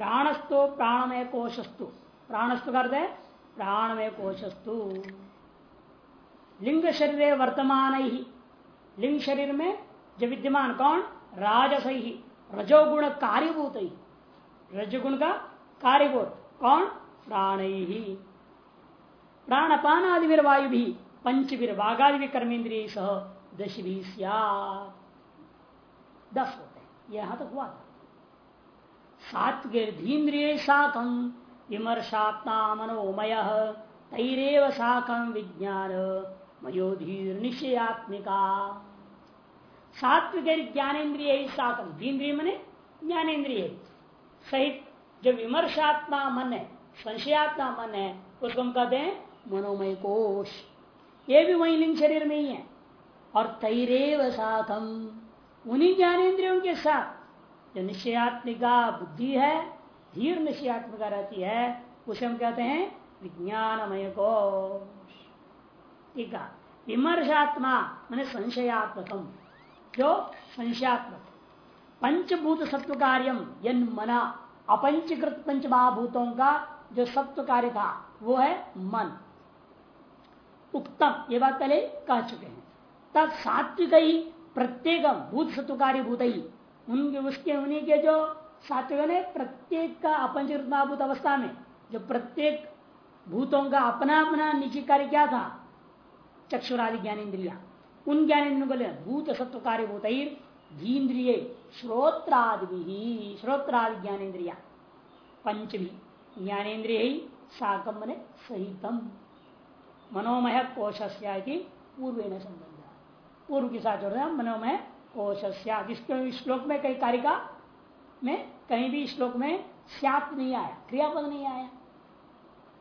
प्राणस्तु प्राणमय कोशस्तु प्राणस्तु करते हैं प्राणमय कोशस्तु लिंग शरीर वर्तमान ही लिंग शरीर में जो विद्यमान कौन राजस ही रजोगुण कार्यभूत ही रजगुण का कार्यभूत कौन प्राण ही प्राणपान आदि वायु भी पंच विर्वागादि भी कर्मेंद्रिय सह दश भी दस होते यहाँ तक हुआ था सात्वीन्द्रिय साकम विमर्शात्मा मनोमय तैरव साकम विज्ञान मयोधीर निश्चयात्मिका सात्विक ज्ञानेन्द्रिय साकम धीन्द्रिय मने ज्ञानेन्द्रिय। सहित जो विमर्शात्मा मन है संशयात्मा मन है उसको हम कहते हैं मनोमय कोश। ये भी वही लिंग शरीर में ही है। और तैरेव साकम, उन्हीं ज्ञानेन्द्रियों के साथ जो निश्चयात्मिका बुद्धि है, धीर निश्चयात्मिका रहती है, उसे हम कहते हैं विज्ञानमय को विमर्शात्मा मैंने संशयात्मकम। जो संशयात्मक। पंचभूत सत्व कार्यम, यन मना, अपंचकृत पंच महाभूतों का जो सत्व कार्य था, वो है मन। उत्तम, ये बात पहले कह चुके हैं। तब सात्विक ही प्रत्येक भूत सत्व कार्य भूत ही। उनके उसके उन्हीं के जो सात्विक ने प्रत्येक का अपंचकृत महाभूत अवस्था में, जो प्रत्येक भूतों का अपना अपना निजी कार्य क्या था? चक्षुरादि ज्ञानेन्द्रिया उन ज्ञानेन्द्रियों को ले भूत सत्व कार्य भूत धीन्द्रिय श्रोत्रादि श्रोत्रादि ज्ञानेन्द्रिया पंचमी ज्ञानेन्द्रिय ही साकम ने सहितम। मनोमय कोश पूर्व न संबंध। पूर्व के साथ जोड़ मनोमय कोश श्लोक में कई कारिका में कहीं भी श्लोक में स्यात नहीं आया, क्रियापद नहीं आया,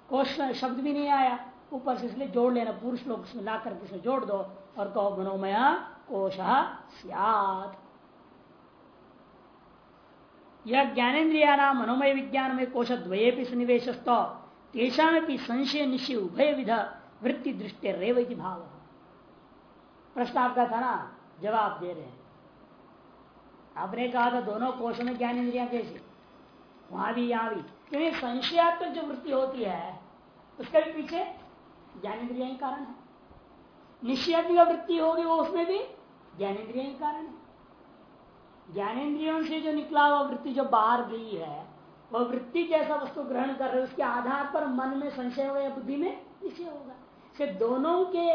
कोश शब्द भी नहीं आया। ऊपर से इसलिए जोड़ लेना, पूर्व श्लोक ला करके जोड़ दो और कहो मनोमय कोश यह ज्ञानेन्द्रिया नाम मनोमय विज्ञान में कोश द्वये सन्निवेश तेषा संशय निश्चय उभय विध वृत्ति दृष्टि रेव भाव। प्रश्न आपका था ना? जवाब दे रहे हैं। आपने कहा था दोनों कोशों में ज्ञान इंद्रिया कैसे वहाँ भी यहाँ भी। क्योंकि संशयात्मक जो वृत्ति होती है, उसके भी पीछे ज्ञान इंद्रिया ही कारण है। निश्चयात्मिक वृत्ति होगी, वो उसमें भी ज्ञान इंद्रिया ही कारण है। ज्ञानेन्द्रियों से जो निकला हुआ वृत्ति जो बाहर गई है वह वृत्ति जैसा वस्तु ग्रहण कर रहे उसके आधार पर मन में संशय हो या बुद्धि में निश्चय होगा। से दोनों के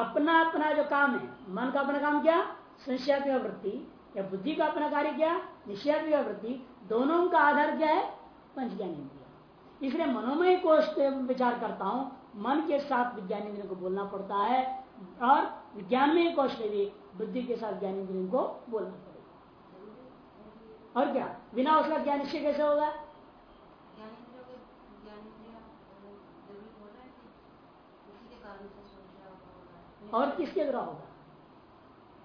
अपना अपना जो काम है, मन का अपना काम क्या? संशयात्मक वृत्ति। या बुद्धि का अपना कार्य क्या निश्चयात्मक वृत्ति दोनों का आधार क्या है? पंच ज्ञान इंद्रिया इसलिए मनोमय कोष पे विचार करता हूँ मन के साथ विज्ञान इंद्रियों को बोलना पड़ता है और विज्ञान में कोष में भी बुद्धि के साथ ज्ञान इंद्रियों को बोलना पड़ेगा। और क्या? बिना उसका ज्ञान निश्चय कैसे होगा? और किसके द्वारा होगा?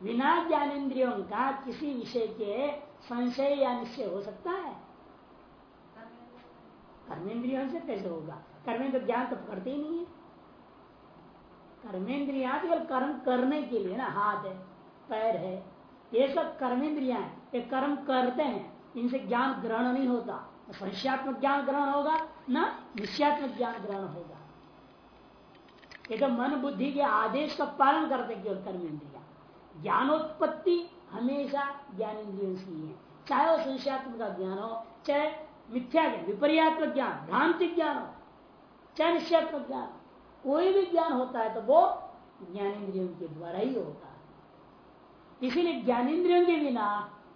बिना ज्ञानेन्द्रियों का किसी विषय के संशय या निश्चय हो सकता है। कर्मेंद्रियों से कैसे होगा? कर्मेंद्र ज्ञान तो करते ही नहीं है। कर्मेंद्रिया केवल कर्म करने के लिए ना, हाथ है, पैर है, ये सब कर्मेंद्रिया है। ये कर्म करते हैं, इनसे ज्ञान ग्रहण नहीं होता। संशयात्मक ज्ञान ग्रहण होगा ना, निश्चयात्मक ज्ञान ग्रहण होगा। ये तो मन बुद्धि के आदेश का पालन करते केवल कर्म इंद्रिया ज्ञानोत्पत्ति हमेशा ज्ञान इंद्रियों से ही चाहे वो संशयात्मक का ज्ञान हो, चाहे मिथ्या ज्ञान, विपर्यात्मक ज्ञान भ्रांति ज्ञान हो, चाहे निश्चयात्मक ज्ञान कोई भी ज्ञान होता है तो वो ज्ञानेन्द्रियों के द्वारा ही होता है। इसीलिए ज्ञानेन्द्रियों के बिना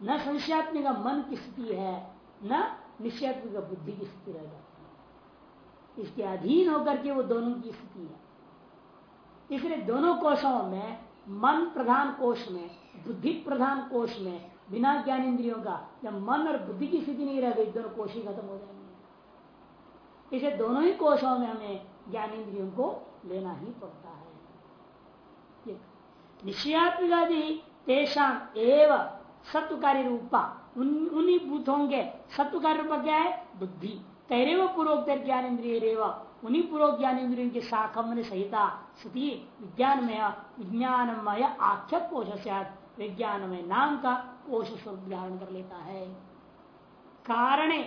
न संशयात्मिक मन की स्थिति है, न निश्चयात्मिक बुद्धि की स्थिति रह जाती इसके अधीन होकर के वो दोनों की स्थिति है। इसलिए दोनों कोशों में मन प्रधान कोष में, बुद्धि प्रधान कोष में, बिना ज्ञान इंद्रियों का, जब मन और बुद्धि की स्थिति नहीं रह गई दोनों कोष ही खत्म हो जाएँगे। इसे दोनों ही कोषों में हमें ज्ञान इंद्रियों को लेना ही पड़ता है। निश्चयात्मिकादि तेषा एव सत्वकारी रूपा उन्हीं भूतों के सत्वकारी रूपा क्या है? बुद्धि। तैरेव पूर्वोक्त ज्ञान इंद्रिय उन्हीं पूर्व ज्ञान इंद्रियों की शाखम सहिता स्थिति विज्ञानमय विज्ञानमय आख्य कोश विज्ञानमय नाम का कोश स्वरूप धारण कर लेता है। कारण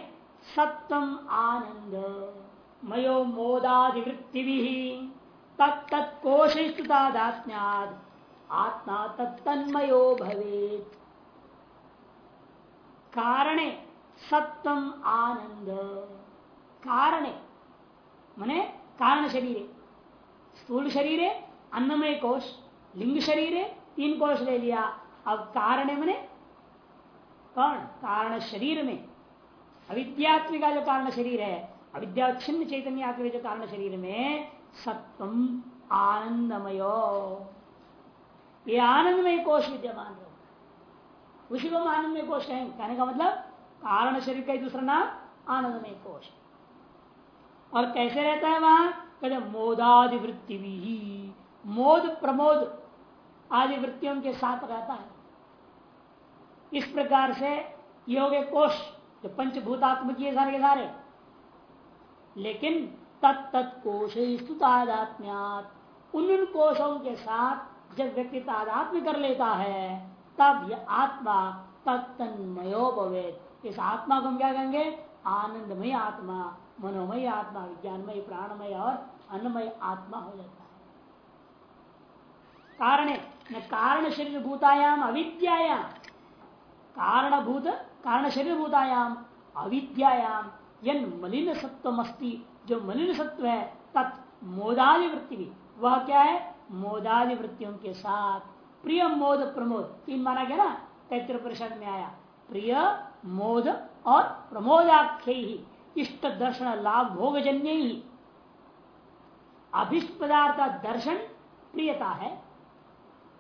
सत्वम आनंद मयो मोदाधिवृत्ति तत्कोशिष्टुतादात्म्याद आत्मा तत्तन्मयो भवे कारणे सत्वम आनंद कारणे मने कारण शरीर स्थूल शरीर अन्नमय कोश लिंग शरीर तीन कोश ले लिया अब कारण मने कौन कारण शरीर में अविद्यात्मिका जो कारण शरीर है अविद्या छिन्न चैतन्य जो कारण शरीर में सत्वम आनंदमय ये आनंदमय कोश विद्यमान रहो उसी को आनंदमय कोश कहेंगे कहने का मतलब कारण शरीर का दूसरा नाम आनंदमय कोश और कैसे रहता है वहाँ? कहते मोदादि वृत्ति भी मोद, प्रमोद आदि वृत्तियों के साथ रहता है। इस प्रकार से योग कोश जो पंचभूतात्मक ये सारे के सारे, लेकिन तत्त कोश स्तुतादात्म्यात। उन उन कोशों के साथ जब व्यक्ति तादात्म्य कर लेता है, तब यह आत्मा तत्तन्मयो भवे इस आत्मा को हम क्या कहेंगे? आनंदमय आत्मा। मनोमय आत्मा, विज्ञानमय, प्राणमय और अन्नमय आत्मा हो जाता है। कारण न कारण शरीर भूतायाम अविद्यायाम। कारणभूत, कारण शरीर भूतायाम अविद्यायाम। यन मलिन सत्व जो मलिन सत्व है, तत् मोदादि वृत्ति भी वह क्या है? मोदादि वृत्तियों के साथ। प्रिय, मोद, प्रमोद। तीन माना गया ना? तैत्र परिषद में आया। प्रिय, मोद और प्रमोदाख्य। ही इष्ट दर्शन लाभ भोगजन्य ही। अभिष्ट पदार्थ दर्शन प्रियता है,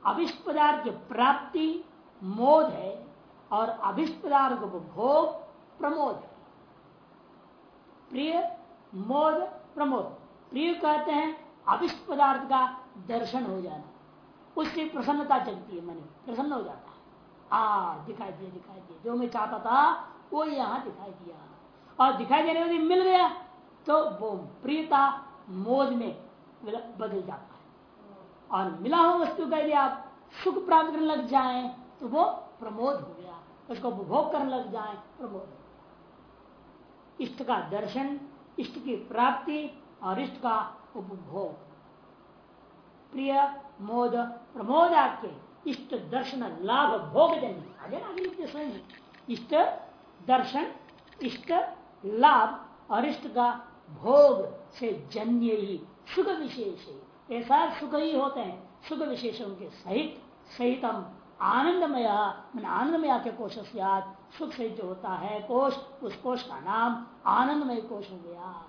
अभिष्ट पदार्थ की प्राप्ति मोद है, और अभिष्ट पदार्थ भोग प्रमोद है। प्रिय मोद प्रमोद। प्रिय कहते हैं, अभिष्ट पदार्थ का दर्शन हो जाना। उससे प्रसन्नता चलती है मन प्रसन्न हो जाता है। आ, दिखाई दिया दिखाई दिया। जो मैं चाहता था, वो यहाँ दिखाई दिया। और दिखाई देने वाली मिल गया तो वो प्रियता मोद में बदल जाता है। और मिला हो वस्तु का यदि आप सुख प्राप्त करने लग जाए तो वो प्रमोद हो गया। उसको उपभोग करने लग जाए, प्रमोद इष्ट का दर्शन, इष्ट की प्राप्ति और इष्ट का उपभोग। प्रिय मोद प्रमोदाख्य इष्ट दर्शन, लाभ, भोग जन्य। आगे इष्ट दर्शन, इष्ट लाभ अरिष्ट का भोग से जन्य ही, सुख विशेष ऐसा सुख ही होते हैं, सुख विशेषों के सहित, सहितम आनंदमय, मन आनंदमय के कोश सुख से जो होता है कोश उस कोश का नाम आनंदमय कोश हो गया।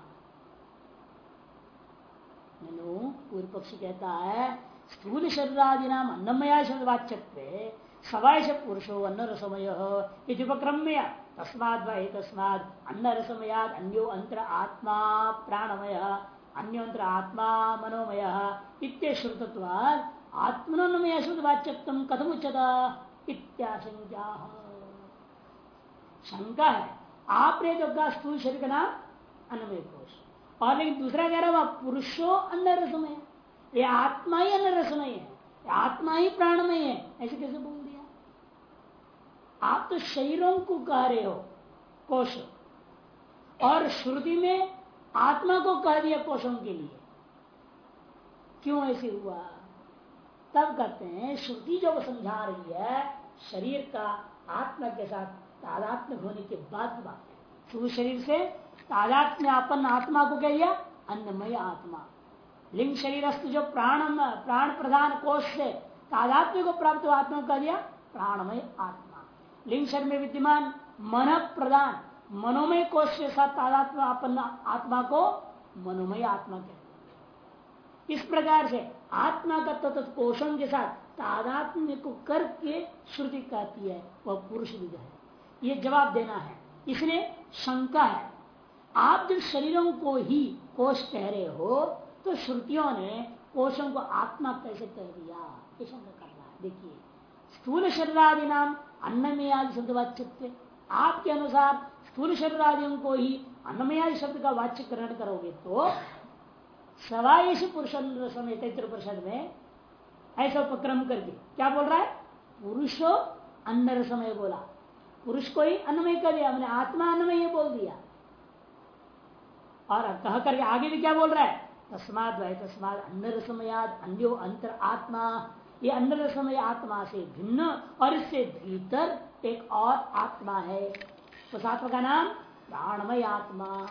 पूर्व पक्षी कहता है, स्थूल शरीरादि नाम अन्नमया शब्द वाच्य सवाय से पुरुषो अन्न रसमय उपक्रम्य। तस्माद वही तस्माद अन्न रसमयाद अन्यो अंतर आत्मा प्राणमय अन्योंतर आत्मा मनोमय इत्यश्रुतत्वाद आत्मनोन्मय शुद्ध वाच्यत्म कथम उच्चता इत्याशंका शंका है। आपने जो स्थूल शरीर का नाम अन्नमय कोश। और लेकिन दूसरा कह रहा पुरुषो अंदर रसमय ये आत्मा ही अंदर रसमय है आत्मा ही प्राणमय है, ऐसे कैसे बोल आप तो शरीरों को कह रहे हो, कोश। और श्रुति में आत्मा को कह दिया कोशों के लिए। क्यों ऐसे हुआ? तब कहते हैं, श्रुति जो समझा रही है, शरीर का आत्मा के साथ तादात्म्य होने के बाद बात है। शरीर से तादात्म्य अपन आत्मा को कह दिया, अन्नमय आत्मा। लिंग शरीर जो प्राण प्राण प्रधान कोष से तादात्म्य को प्राप्त आत्मा को कह दिया, प्राणमय आत्मा। लिंग शरीर में विद्यमान मन प्रदान मनोमय कोष के साथ तादात्म्य अपन आत्मा को मनोमय आत्मा कहते इस प्रकार से आत्मा का तत्व पोषण के साथ तादात्म्य को करके श्रुति कहती है, वह पुरुष विद है। ये जवाब देना है। इसलिए शंका है, आप जब शरीरों को ही कोष कह रहे हो तो श्रुतियों ने कोषों को आत्मा कैसे कह दिया? ये शंका कर रहा है। देखिए, स्थूल शरीरादि नाम अन्न में आदि शब्द वाच्य आपके अनुसार स्थूल शरीरादियों को ही अन्नमयादि शब्द का वाच्य ग्रहण करोगे तो सवाईश पुरुष परिषद में ऐसा उपक्रम करके क्या बोल रहा है? पुरुषो अन्न समय बोला। पुरुष को ही अन्नमय कर दिया मैंने आत्मा अन्नमय बोल दिया। और कह करके आगे भी क्या बोल रहा है? तस्माद तस्माद अन्य रसमयाद अन्यो अंतर आत्मा ये अन्य रसमय आत्मा से भिन्न, और इससे भीतर एक और आत्मा है। उस आत्मा का नाम प्राणमय आत्मा।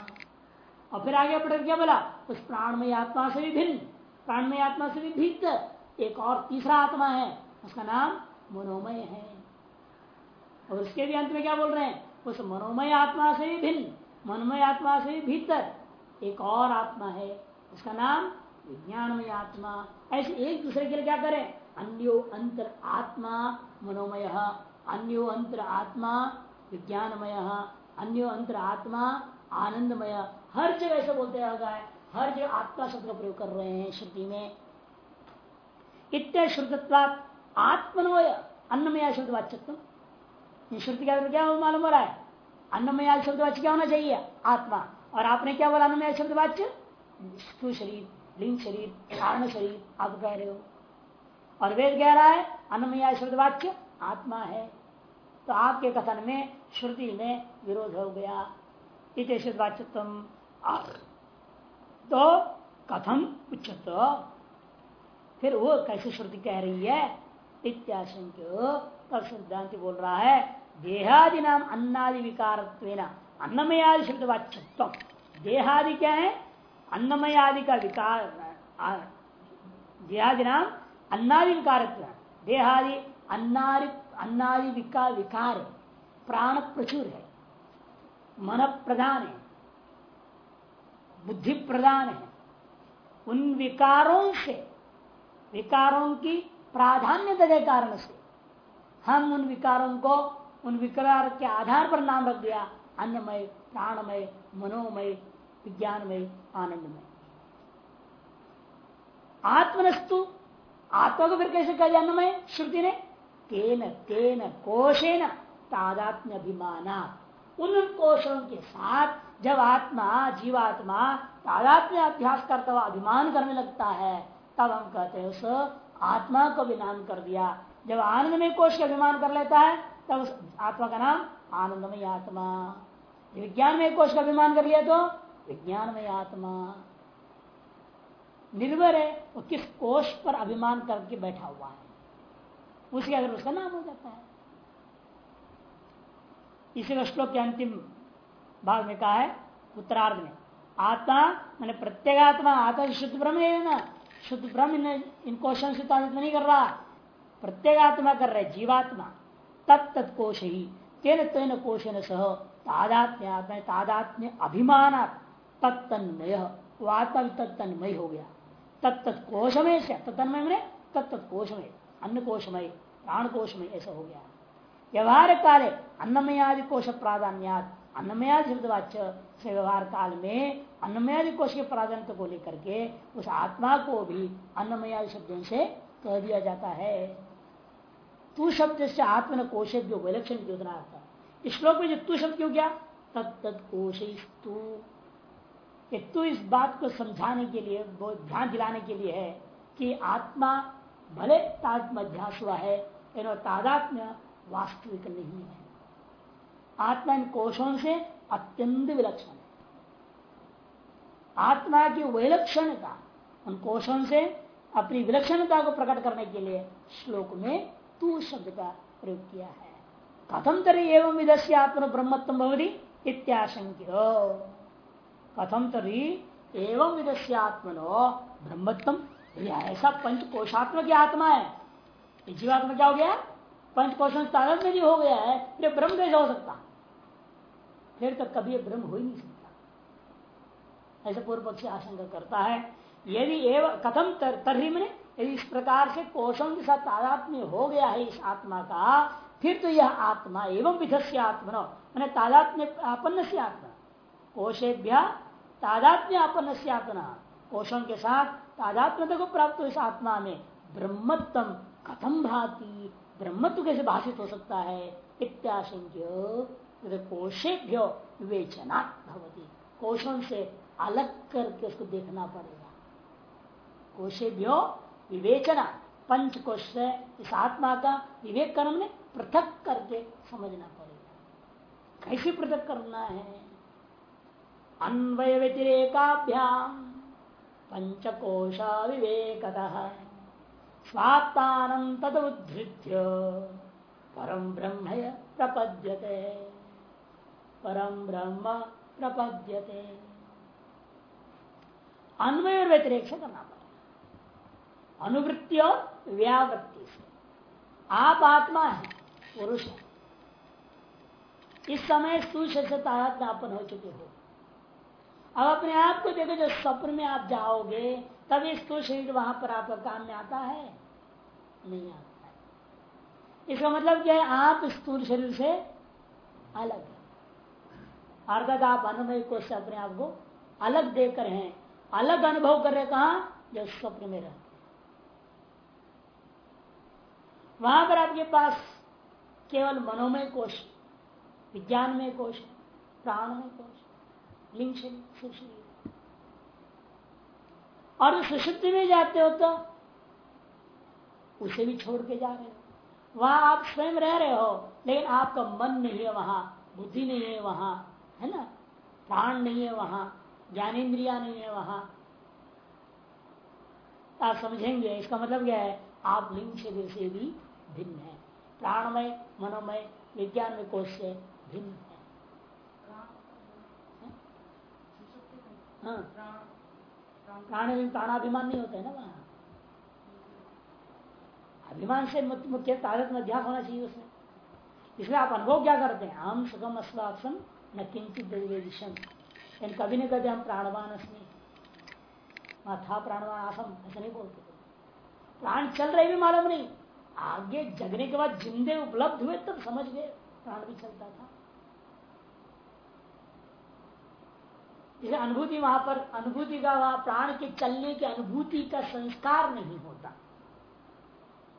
और फिर आगे बढ़कर क्या बोला? उस प्राणमय आत्मा से भी भिन्न, प्राणमय आत्मा से भी भीतर एक और तीसरा आत्मा है, उसका नाम मनोमय है। और उसके भी अंत में क्या बोल रहे हैं? उस मनोमय आत्मा से भी भिन्न, मनोमय आत्मा से भी भीतर एक और आत्मा है, उसका नाम विज्ञानमय आत्मा। ऐसे एक दूसरे के लिए क्या करें? अन्यो अंतर आत्मा मनोमय, अन्यो अंतर आत्मा विज्ञानमय, अन्यो अंतर आत्मा आनंदमय। हर जगह ऐसे बोलते होगा हर जगह आत्मा शब्द का प्रयोग कर रहे हैं श्रुति में। इत्य श्रुतत्वात आत्मनोय अन्नमय शब्द वाच्यत्व श्रुति का क्या मालूम हो रहा है? अन्नमय शब्द वाच्य क्या होना चाहिए? आत्मा। और आपने क्या बोला, अन्नमय शब्द वाच्य शरीर, लिंग शरीर, कारण शरीर, आप कह रहे हो। और वेद कह रहा है अन्नमय शब्द वाच्य, आत्मा है। तो आपके कथन में, श्रुति में विरोध हो गया। इत वाच्यत्व तो कथम उच्चत फिर वो कैसे श्रुति कह रही है? इत्याशंक तब सिद्धांत बोल रहा है, देहादि नाम अन्नादि विकार अन्नमयादि शब्द वाच्यत्व देहादि क्या है? अन्नमय आदि का विकार देहादि नाम अन्नादि विकार देहादि अन्नादि अन्नादि विकार विकार प्राण प्रचुर है। मन प्रधान है। बुद्धि प्रधान है। उन विकारों से, विकारों की प्राधान्यता के कारण से, हम उन विकारों को, उन विकार के आधार पर नाम रख दिया। अन्नमय प्राणमय, मनोमय, विज्ञानमय, आनंदमय। आत्मनस्तु आत्मा को फिर कैसे कहा अन्नमय श्रुति ने? तेन तेन, कोशेन तादात्म्य अभिमान उन कोशों के साथ जब आत्मा, जीवात्मा तादात्म्य अभ्यास करता हुआ अभिमान करने लगता है, तब हम कहते हैं उस आत्मा को भी नाम कर दिया। जब आनंदमय कोश का अभिमान कर लेता है, तब उस आत्मा का नाम आनंदमय आत्मा। विज्ञान में कोश का अभिमान कर लिया तो? विज्ञान में आत्मा। निर्भर है वो किस कोष पर अभिमान करके बैठा हुआ है। उसके अगर उसका नाम हो जाता है। इसी श्लोक के अंतिम भाग में कहा है, उत्तरार्ध में, आत्मा मैंने प्रत्येगात्मा, आत्मा शुद्ध ब्रह्म है ना? शुद्ध ब्रह्म इन क्वेश्चन से तादित नहीं कर रहा। प्रत्येगात्मा कर रहे, जीवात्मा। तत्त कोश ही। तेन तेन कोशन सह तादात्म्य तादात्म्य अभिमान तत्तन्मय। वो आत्मा भी तत्तन्मय हो गया। तत्त कोशमय से तत्तन्मय मैंने तत्त कोशमय अन्न कोशमय प्राण कोशमय ऐसा हो गया। व्यवहार काले अन्नमयादि कोश प्राधान्यात अन्नमयादि शब्दवाच्य से व्यवहार काल में अन्नमयादि कोश के प्राधान्य को लेकर के उस आत्मा को भी अन्नमयादि शब्दों से कह दिया जाता है। तू शब्द से आत्मन कोश विलक्षण योजना इस श्लोक में जो तू शब्द क्यों क्या तत्त कोश तू इस बात को समझाने के लिए बहुत ध्यान दिलाने के लिए है कि आत्मा भले तात्मध्यास हुआ है तादात्म्य वास्तविक नहीं है। आत्मा इन कोशों से अत्यंत विलक्षण है। आत्मा की विलक्षणता, उन कोशों से अपनी विलक्षणता को प्रकट करने के लिए श्लोक में तू शब्द का प्रयोग किया है। कथम तरी एवं विदस्य आत्म ब्रह्मत्म भवती इत्याशंक्य कथम तरी एवं विदस्य आत्मनो ब्रह्मत्म ऐसा पंच कोशात्म की आत्मा है जीवात्मा क्या हो गया? पंच कोशों तारत में भी हो गया है फिर ब्रह्म कैसे हो सकता? फिर तो कभी ब्रह्म हो ही नहीं सकता। ऐसे पूर्व पक्षी आशंका करता है यदि एवं कथम तर, तरी मैंने यदि इस प्रकार से कोशों के साथ तादात्म्य हो गया है इस आत्मा का फिर तो यह आत्मा एवं विधस्य आत्मा मैंने तादात्म्य आपन्न से आत्मा। कोशेभ्य तादात्म्य आपन्न से आत्मा कोशों के साथ तादात्म्यता को प्राप्त हो इस आत्मा में ब्रह्मत्म कथम भाती? ब्रह्मत्व कैसे भाषित हो सकता है? इत्याशंक्य कोशेभ्यो विवेचना भवती। कोशों से अलग करके उसको देखना पड़ेगा। कोशेभ्यो विवेचना पंच कोश से इस आत्मा का विवेक कर्म ने पृथक करके समझना पड़ेगा। कैसे पृथक करना है? अन्वय व्यतिरेकाभ्याम पंचकोशा विवेकत स्वात्तान तदुद्धृत्य परम ब्रह्म प्रपद्यते। परम ब्रह्म प्रपद्यते। अन्वय और व्यतिरेक से करना पड़ेगा अनुवृत्ति और व्यावृत्ति। से आप आत्मा है, पुरुष है। इस समय सूक्ष से हो चुके हो। अब अपने आप को देखो, जो स्वप्न में आप जाओगे, तब स्थूल शरीर वहाँ पर आपका काम में आता है? नहीं आता है। इसका मतलब क्या है? आप स्थूल शरीर से अलग है। अर्थात आप अनुमय को से अपने आप को अलग देकर हैं। अलग अनुभव कर रहे कहा? जो स्वप्न में रहते वहाँ पर आपके पास केवल मनोमय कोश विज्ञानमय कोश प्राणमय कोश लिंग शरीर और सुषुप्ति में जाते हो तो उसे भी छोड़ के जा रहे हो। वहाँ आप स्वयं रह रहे हो, लेकिन आपका मन नहीं है वहाँ, बुद्धि नहीं है वहाँ, है ना? प्राण नहीं है वहाँ, ज्ञानेन्द्रिया नहीं है वहाँ। आप समझेंगे, इसका मतलब क्या है? आप लिंग शरीर से भी भिन्न है। प्राणमय, मनोमय विज्ञान में कोष से भिन्न है हाँ प्राण प्राणाभिमान नहीं होता है ना वहाँ। अभिमान से मुख्य तारत में अध्यास होना चाहिए उसमें। इसलिए आप अनुभव क्या करते हैं? हम सुगम अस्वासन न किंचित दिशम कभी नहीं कहते हम प्राणवान अस्मी। था प्राणवान आसम, ऐसा नहीं बोलते। प्राण चल रहे भी मालूम नहीं। आगे जगने के बाद जिंदे उपलब्ध हुए तब समझ गए, प्राण भी चलता था। इसे अनुभूति वहाँ पर, अनुभूति का वहाँ प्राण के चलने की अनुभूति का संस्कार नहीं होता।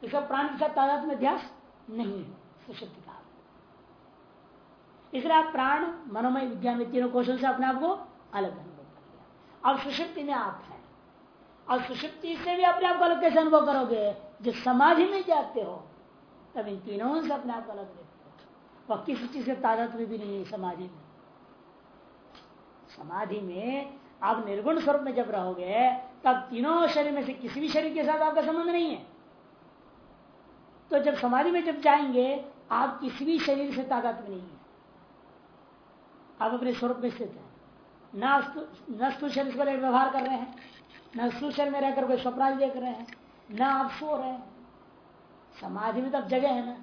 इसका प्राण के साथ तादाद में अध्यास नहीं है इसलिए आप प्राण, मनोमय विज्ञान में तीनों कौशल से अपने आप को अलग अनुभव कर लिया। अब सुशक्ति में आप है। और सुशक्ति से भी अपने आप को अलग कैसे अनुभव करोगे? जब समाधि में जाते हो, तब इन तीनों से अपने आप को अलग देखते हो। वह किसी चीज़ से तादाद में भी नहीं है, समाधि में। समाधि में आप निर्गुण स्वरूप में जब रहोगे, तब तीनों शरीर में से किसी भी शरीर के साथ आपका संबंध नहीं है। तो जब समाधि में जब जाएँगे, आप किसी भी शरीर से ताकत में नहीं है। आप अपने स्वरूप में स्थित है। न स्थूल शरीर को व्यवहार कर रहे हैं, न स्थूल में रहकर कोई स्वप्राज देख रहे हैं, न आप सो रहे हैं। समाधि में तो जगह है ना।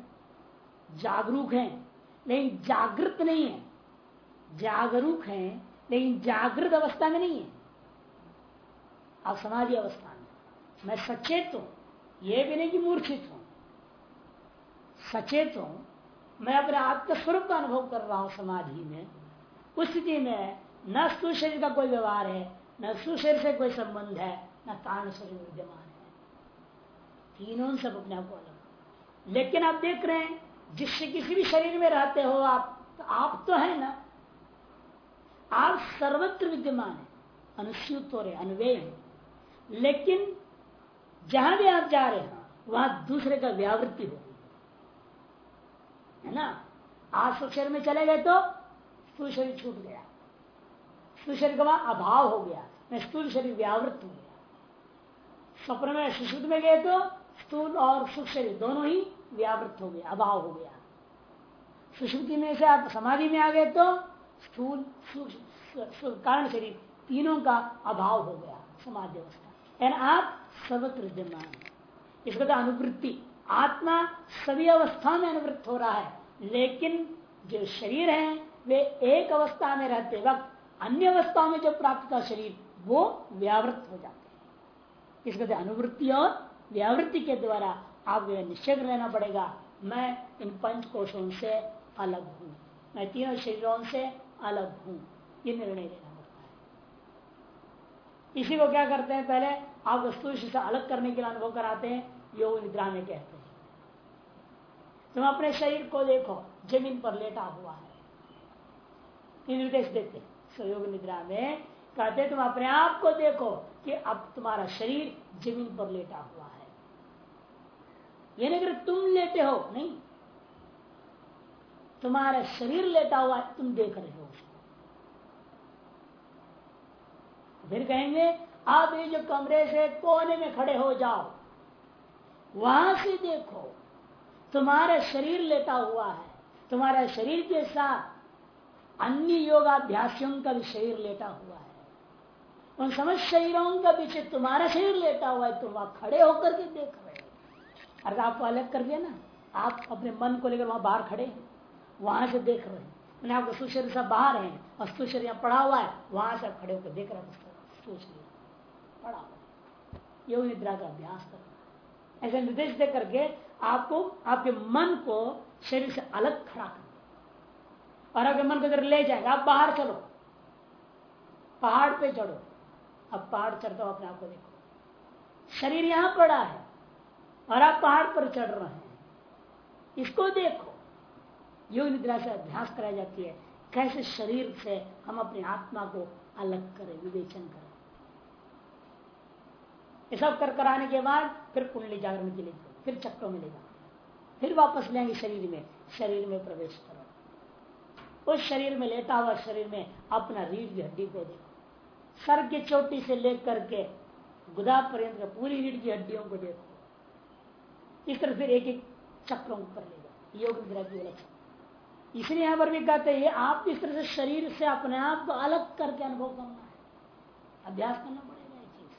जागरूक है। लेकिन जागृत नहीं है। जागरूक है लेकिन जागृत अवस्था में नहीं है। आप समाधि अवस्था में। मैं सचेत हूँ यह भी नहीं कि मूर्छित हूँ। सचेत हूँ, मैं अपने आत्मस्वरूप का अनुभव कर रहा हूँ समाधि में। उस स्थिति में न स्थूल शरीर का कोई व्यवहार है, न स्थूल शरीर से कोई संबंध है, न कारण शरीर विद्यमान है। तीनों सब अपने आप को अलग लेकिन आप देख रहे हैं, जिससे किसी भी शरीर में रहते हो आप तो आप तो है ना। आप सर्वत्र विद्यमान है। अनुसूत हो रहे अनुवेय लेकिन जहाँ भी आप जा रहे हैं, वहाँ दूसरे का व्यावृत्ति हो। है ना? आप शरीर में चले गए तो स्थूल शरीर छूट गया। स्थूल शरीर का अभाव हो गया। मैं स्थूल शरीर व्यावृत हो गया। स्वप्न में सुशुद्ध में गए तो स्थूल और सुख शरीर दोनों ही व्यावृत हो गया, अभाव हो गया। सुश्रुति में से आप समाधि में आ गए तो स्थूल कारण शरीर तीनों का अभाव हो गया समाधि अवस्था यानी आप सर्वत्र विद्यमान इसका तो अनुवृत्ति। आत्मा सभी अवस्था में अनुवृत्त हो रहा है। लेकिन जो शरीर है, वे एक अवस्था में रहते वक्त अन्य अवस्थाओं में जो प्राप्त का शरीर, वो व्यावृत हो जाते हैं। इस अनुवृत्ति और व्यावृत्ति के द्वारा आप निश्चय रहना पड़ेगा। मैं इन पंच कोशों से अलग हूँ। मैं तीनों शरीरों से अलग हूँ, ये निर्णय लेना पड़ता है। इसी को क्या करते हैं? पहले आप वस्तु से अलग करने के लिए अनुभव कराते हैं, योग निद्रा में कहते हैं। तुम अपने शरीर को देखो, ज़मीन पर लेटा हुआ है। निर्देश देते सहयोग निद्रा में कहते तुम अपने आप को देखो कि अब तुम्हारा शरीर ज़मीन पर लेटा हुआ है। ये नहीं तुम लेटे हो, नहीं तुम्हारा शरीर लेटा हुआ तुम देख रहे हो उसको। फिर कहेंगे, आप ये जो कमरे से कोने में खड़े हो जाओ, वहाँ से देखो, तुम्हारा शरीर लेटा हुआ है। तुम्हारा शरीर के साथ अन्य योगाभ्यासियों का भी शरीर लेटा हुआ है। उन समस्त शरीरों का पीछे तुम्हारा शरीर लेटा हुआ है, तुम वहाँ खड़े होकर के देख रहे हो। अरे आपको अलग कर दिया ना, आप अपने मन को लेकर वहाँ बाहर खड़े हैं। वहाँ से देख रहे हैं। मैंने आपको सुशरीर सब बाहर है और सुशरीर यहाँ पड़ा हुआ है, वहाँ से खड़े होकर देख रहे हैं सोच पड़ा हुआ योग निद्रा का अभ्यास करना ऐसे निर्देश दे करके आपको, आपके मन को शरीर से अलग खड़ा कर और आपके मन को इधर ले जाएगा, आप बाहर चलो। पहाड़ पे चढ़ो। अब पहाड़ चढ़ता हो अपने आप को देखो। शरीर यहाँ पड़ा है और आप पहाड़ पर चढ़ रहे हैं। इसको देखो। योग निद्रा से अभ्यास कराई जाती है। कैसे शरीर से हम अपनी आत्मा को अलग करें, विवेचन करें। ये सब कर कराने के बाद फिर कुंडली जागरण के लिए, फिर चक्रों में ले जाओ फिर वापस लेंगे शरीर में शरीर में प्रवेश करो। उस शरीर में लेटा हुआ शरीर में अपना रीढ़ की हड्डी को देखो। सर की चोटी से लेकर के गुदा पर्यंत पूरी रीढ़ की हड्डियों को देखो। इस तरह फिर एक एक चक्रों पर ले जाओ। योग निद्रा की लक्षण इसलिए यहाँ पर भी कहते हैं आप इस तरह से शरीर से अपने आप को अलग करके अनुभव करना है। अभ्यास करना पड़ेगा ये चीज़।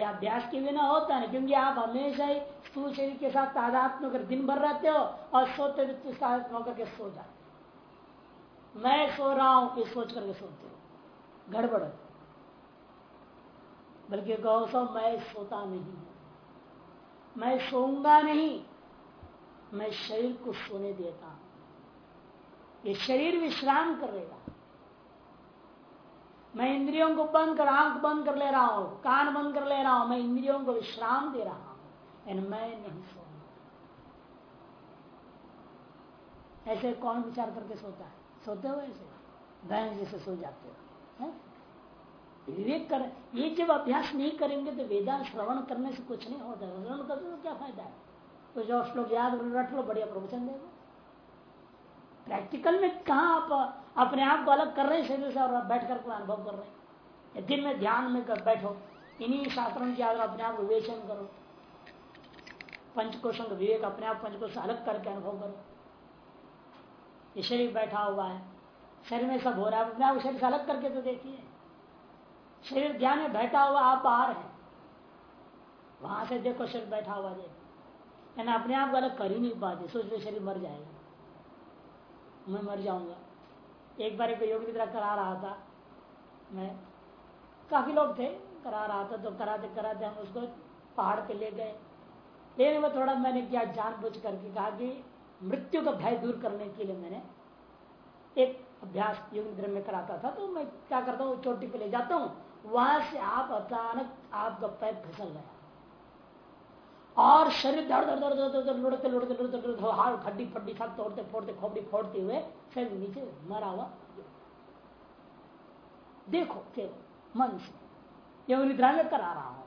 यह अभ्यास के बिना होता है क्योंकि आप हमेशा ही स्थूल शरीर के साथ तादात्म कर दिन भर रहते हो और सोते होकर के सो जाते मैं सो रहा हूँ ये सोच करके सोते हो। गड़बड़ बल्कि गौ मैं सोता नहीं मैं सोऊँगा नहीं। मैं शरीर को सोने देता हूँ। ये शरीर विश्राम करेगा। मैं इंद्रियों को बंद कर, आँख बंद कर ले रहा हूँ, कान बंद कर ले रहा हूँ, मैं इंद्रियों को विश्राम दे रहा हूँ एंड मैं नहीं सोऊँगा। ऐसे कौन विचार करके सोता है? सोते हो ऐसे? भैंस जैसे सो जाते हो विवेक कर। ये जब अभ्यास नहीं करेंगे तो वेदांत श्रवण करने से कुछ नहीं होता श्रवण करने तो क्या फ़ायदा है? तो जो श्लोक याद रट लो, बढ़िया प्रवचन देगा प्रैक्टिकल में कहा आप अपने आप को अलग कर रहे हैं, शरीर से और बैठ कर अनुभव कर रहे हैं? दिन में ध्यान में कर बैठो। इन्हीं शास्त्रों के आधार अपने आप विवेचन करो। पंचकोशों का विवेक अपने आप पंचकोश अलग करके अनुभव करो। ये शरीर बैठा हुआ है। शरीर में सब हो रहा है। अपने आप शरीर से अलग करके तो देखिए। शरीर ध्यान में बैठा हुआ आप बाहर है। वहाँ से देखो शरीर बैठा हुआ देखो। ना अपने आप को अलग कर ही नहीं पाते, सोच लो शरीर मर जाएगा। मैं मर जाऊँगा। एक बार एक योग निद्रा करा रहा था। मैं, काफ़ी लोग थे, करा रहा था तो कराते कराते हम उसको पहाड़ पे ले गए। लेने में थोड़ा मैंने क्या जान बुझ करके, कहा कि मृत्यु का भय दूर करने के लिए मैंने एक अभ्यास योग निद्रा में कराता था तो मैं क्या करता हूँ, चोटी पे ले जाता हूँ। वहाँ से आप अचानक आपका पैर फिसल गया। और शरीर धड़ धड़ धड़ धड़ लुड़ते लुड़ते लुड़ते हाथ खड्डी, फड्डी सब तोड़ते, फोड़ते, खोपड़ी फोड़ते हुए शरीर नीचे मरा हुआ देखो केवल मन से। योग निद्रा में करा रहा हूँ।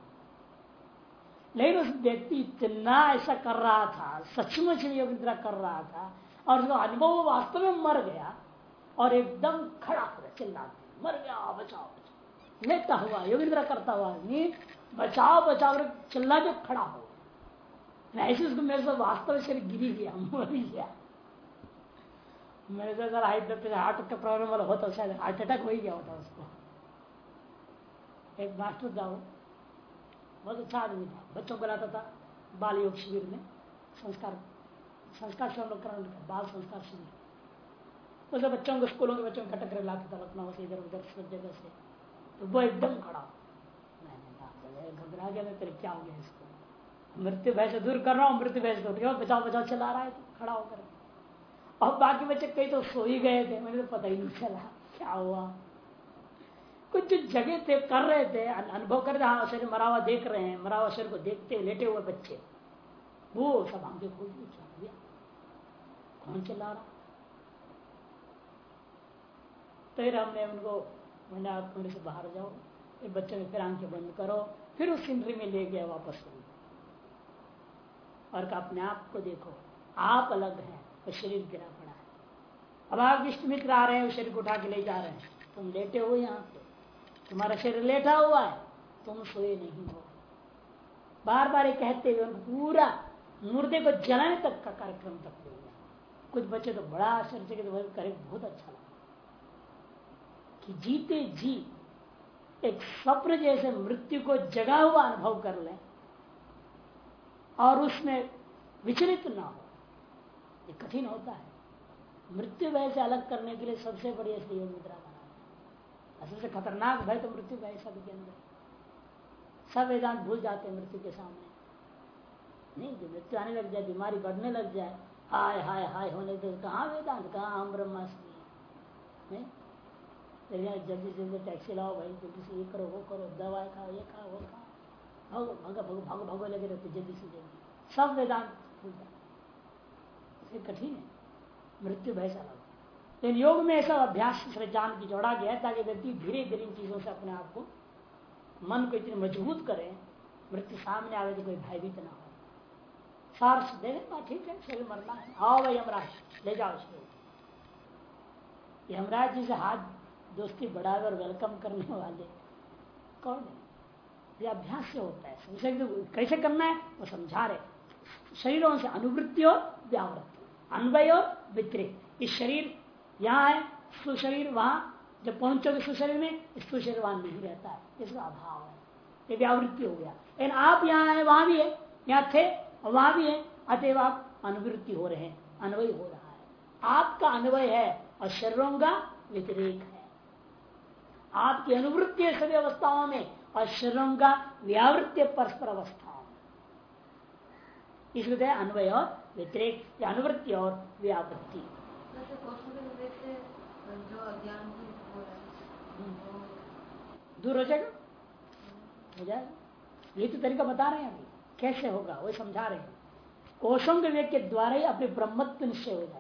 लेकिन उस व्यक्ति इतना ऐसा कर रहा था, सचमुच योग निद्रा कर रहा था, और उसका अनुभव वास्तव में मर गया, और एकदम खड़ा हो गया चिल्ला मर गया, बचाओ बचाओ। लेता हुआ योगिंद्र करता हुआ आदमी बचाओ बचाओ, चिल्ला के खड़ा हो ऐसे उसको मेरे से वास्तव शरीर गिरी गया, मर गया। मेरे से अगर हार्ट हार्ट का प्रॉब्लम वाला होता, शायद हार्ट अटैक हो ही गया होता उसको। एक मास्टर था वो, बहुत अच्छा आदमी था, बच्चों को लाता था, बाल योग शिविर में, संस्कार संस्कार शिविर बाल संस्कार शिविर। उसे बच्चों को स्कूलों के बच्चों को खटक कर लाता था, लखनऊ से, इधर उधर सब जगह से। तो वो एकदम खड़ा। घबरा गया मैं, तेरे क्या हो गया इसको? मृत्यु भय से दूर कर रहा हूँ, मृत्यु भय से गया बचाओ बचाओ, चला रहा है खड़ा होकर। और बाकी बच्चे कई तो सो ही गए थे, मैंने तो पता ही नहीं चला, क्या हुआ? कुछ जो जगह थे, कर रहे थे अनुभव कर रहे हाँ शरीर मरा हुआ देख रहे हैं मरा हुआ शरीर को देखते लेटे हुए बच्चे। वो सब आगे खोल दिया कौन चला रहा? तो हमने उनको मैंने आप कमरे से बाहर जाओ फिर बच्चों ने फिर आँखें बंद करो, फिर उस सिंदरी में ले गया, वापस और अपने आप को देखो, आप अलग हैं तो शरीर गिरा पड़ा है। अब आप इष्ट मित्र आ रहे हैं शरीर को उठा के ले जा रहे हैं। तुम लेटे हो यहाँ पे। तुम्हारा शरीर लेटा हुआ है, तुम सोए नहीं हो। बार बार ये कहते हुए पूरा मुर्दे को जलाने तक का कार्यक्रम तक हो गया। कुछ बच्चे तो बड़ा आश्चर्य के तो करे, बहुत अच्छा लगा। कि जीते जी एक स्वप्न जैसे मृत्यु को जगा हुआ अनुभव कर ले। और उसमें विचलित ना हो। ये कठिन होता है। मृत्यु भय से अलग करने के लिए सबसे बढ़िया बड़ी संयोग मुद्रा बनाना सबसे खतरनाक भय तो मृत्यु भय सब के अंदर। सब वेदांत भूल जाते हैं मृत्यु के सामने। नहीं, जो मृत्यु आने लग जाए, बीमारी बढ़ने लग जाए, हाय हाय हाय होने तो कहाँ वेदांत, कहाँ हम ब्रह्मास्मि? जल्दी से जल्दी टैक्सी लाओ भाई जल्दी से ये करो, वो करो, दवाई खाओ, ये खाओ, वो खाओ। भगो भगो भगो भगो भगो लगे रहते जल्दी से जल्दी सब वेदांत भूल जाते कठिन है मृत्यु भय से लेकिन योग में ऐसा अभ्यास जान की जोड़ा गया है ताकि व्यक्ति धीरे धीरे इन चीज़ों से अपने आप को मन को इतनी मज़बूत करे मृत्यु सामने आवे तो कोई भयभीत ना हो सार दे ठीक है शरीर मरना है आओ भाई यमराज ले जाओ इसको यमराज जी से हाथ दोस्ती बढ़ावे और वेलकम करने वाले कौन है ये अभ्यास से होता है। कैसे करना है? वो समझा रहे शरीरों से अनुवृत्ति और व्यावृत्ति अन्वय और वितरित। इस शरीर यहाँ है, सुशरीर वहाँ। जब पहुंचोगे सुशरीर में सुशरीर वहाँ नहीं रहता है। इसका अभाव है। ये व्यावृत्ति हो गया। लेकिन आप यहाँ है, वहाँ भी है। यहाँ थे, वहाँ भी है। अतएव आप अनुवृत्ति हो रहे हैं। अन्वय हो रहा है। आपका अन्वय है और शरीरों का व्यतिरेक है। आपकी अनुवृत्ति सभी अवस्थाओं में। और शरीरों का व्यावृत्ति परस्पर अवस्थाओं इसलिए अन्वय और व्यतिरेक अनुवृत्ति और व्यावृत्ति। दूर हो जाएगा। हो जाएगा। ये तो तरीका बता रहे हैं अभी। कैसे होगा? वो समझा रहे हैं। कोशों के वेग के द्वारा ही अपने ब्रह्मत्व निश्चय हो जाएगा।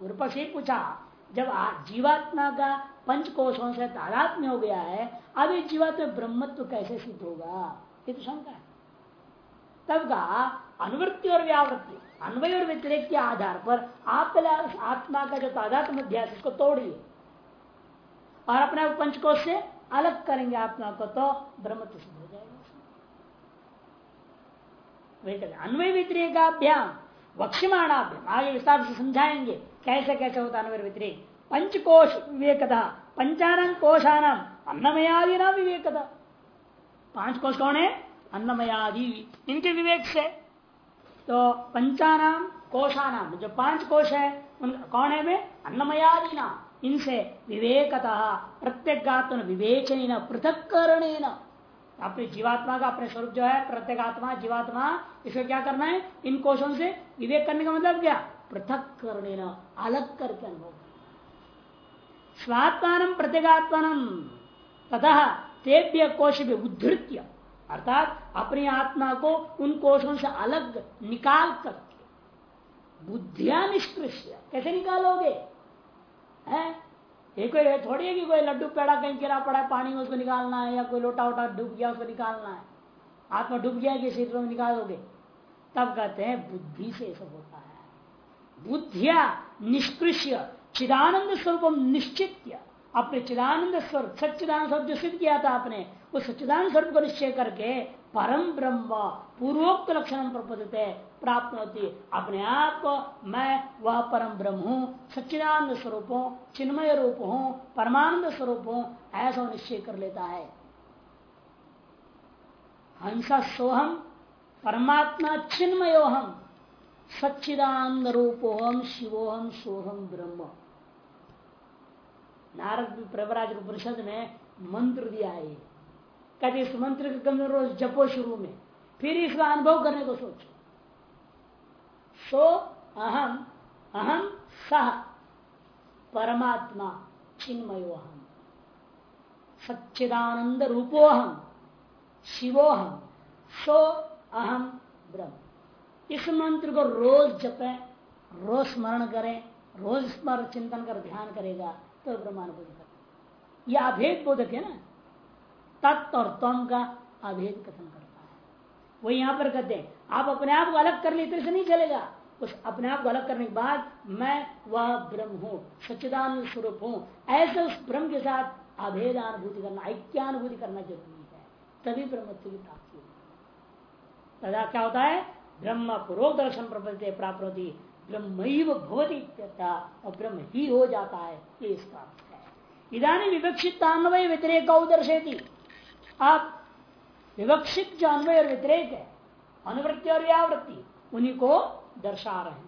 पूर्व से पूछा जब जीवात्मा का पंच कोशों से तादात्म्य हो गया है, अब इस जीवात्मा ब्रह्मत्व कैसे सिद्ध होगा? ये तो शंका है। तब का अनुवृत्ति और व्यावृत्ति, अन्वय और व्यतिरेक के आधार पर आप पहले आत्मा का जो तादात्म अध्यास उसको तोड़िए। और अपने आप पंचकोश से अलग करेंगे आत्मा को तो ब्रह्मत्व सिद्ध हो जाएगा। अन्वय व्यतिरेकाभ्याम, वक्षमाणाभ्याम, आगे विस्तार से समझाएँगे कैसे कैसे होता अन्वय व्यतिरेक। पंचकोश विवेकता पंचानन कोशानम अन्नमयादि नाम विवेकता। पाँच कोश कौन है अन्नमयादि इनके विवेक से। तो पंचानाम कोशानाम जो पाँच कोश है, उन कौन है वे अन्नमयादि नाम इनसे विवेकता प्रत्येगात्म विवेचन पृथक करणे अपने जीवात्मा का अपने स्वरूप जो है, प्रत्येगात्मा, जीवात्मा, इसको क्या करना है? इन कोशों से विवेक करने का मतलब क्या? पृथक करने अलग करके अनुभव स्वात्मान प्रत्येगात्मान तथा तेभ्य कोश भी उद्धृत्य। अर्थात अपनी आत्मा को उन कोशों से अलग निकाल करके बुद्धिया निष्कृष्य कैसे निकालोगे? है? ये कोई थोड़ी है कि कोई लड्डू पेड़ा कहीं गिरा पड़ा है, पानी में उसको निकालना है या कोई लोटा वोटा डूब गया उसको निकालना है? आत्मा डूब गया कि क्षेत्र में निकालोगे? तब कहते हैं, बुद्धि से सब होता है। बुद्धिया निष्कृष्य चिदानंद स्वरूप निश्चित अपने चिदानंद स्वरूप, सच्चिदानंद स्वरूप जो सिद्ध किया था आपने उस सच्चिदानंद स्वरूप को निश्चय करके परम ब्रह्म, पूर्वोक्त लक्षण प्राप्त होती अपने आप को मैं वह परम ब्रह्म हूँ, सच्चिदानंद स्वरूप हूँ, चिन्मय रूप हूँ, परमानंद स्वरूप हूँ, ऐसा निश्चय कर लेता है। हंसा सोहम, परमात्मा चिन्मयोहम सच्चिदानंद रूपोहम शिवोहम सोहम ब्रह्म। नारद प्रभराज परिषद में मंत्र दिया है। कहते इस मंत्र के रोज जपो शुरू में। फिर इसका अनुभव करने को सोचो। सो अहम अहम सह, परमात्मा चिन्मयो हम सच्चिदानंद रूपोहम शिवोहम सो अहम ब्रह्म। इस मंत्र को रोज जपें, रोज स्मरण करें, रोज स्मरण चिंतन कर, ध्यान करेगा तो ब्रह्मानुभूति कर यह अभेद बोधक है ना? तत्व और तम का अभेद कथन करता है। वो यहाँ पर कहते हैं, आप अपने आप को अलग कर लेते से नहीं चलेगा। उस अपने आप को अलग करने के बाद, मैं वह ब्रह्म हूँ, सच्चिदानंद स्वरूप हूँ। ऐसे उस ब्रह्म के साथ अभेदानुभूति करना, ऐक्यानुभूति करना ज़रूरी है। तभी ब्रह्मत्व की प्राप्ति होगी तदा क्या होता है? ब्रह्म पूर्व दर्शन प्रपंच प्राप्त होती ब्रह्म भवती और ब्रह्म ही हो जाता है, ये इसका इधानी विवक्षित अन्वय व्यतिरेक दर्शेती आप विवक्षित जो अन्वय और व्यतिरेक है, अनुवृत्ति और व्यावृत्ति, उन्हीं को दर्शा रहे हैं।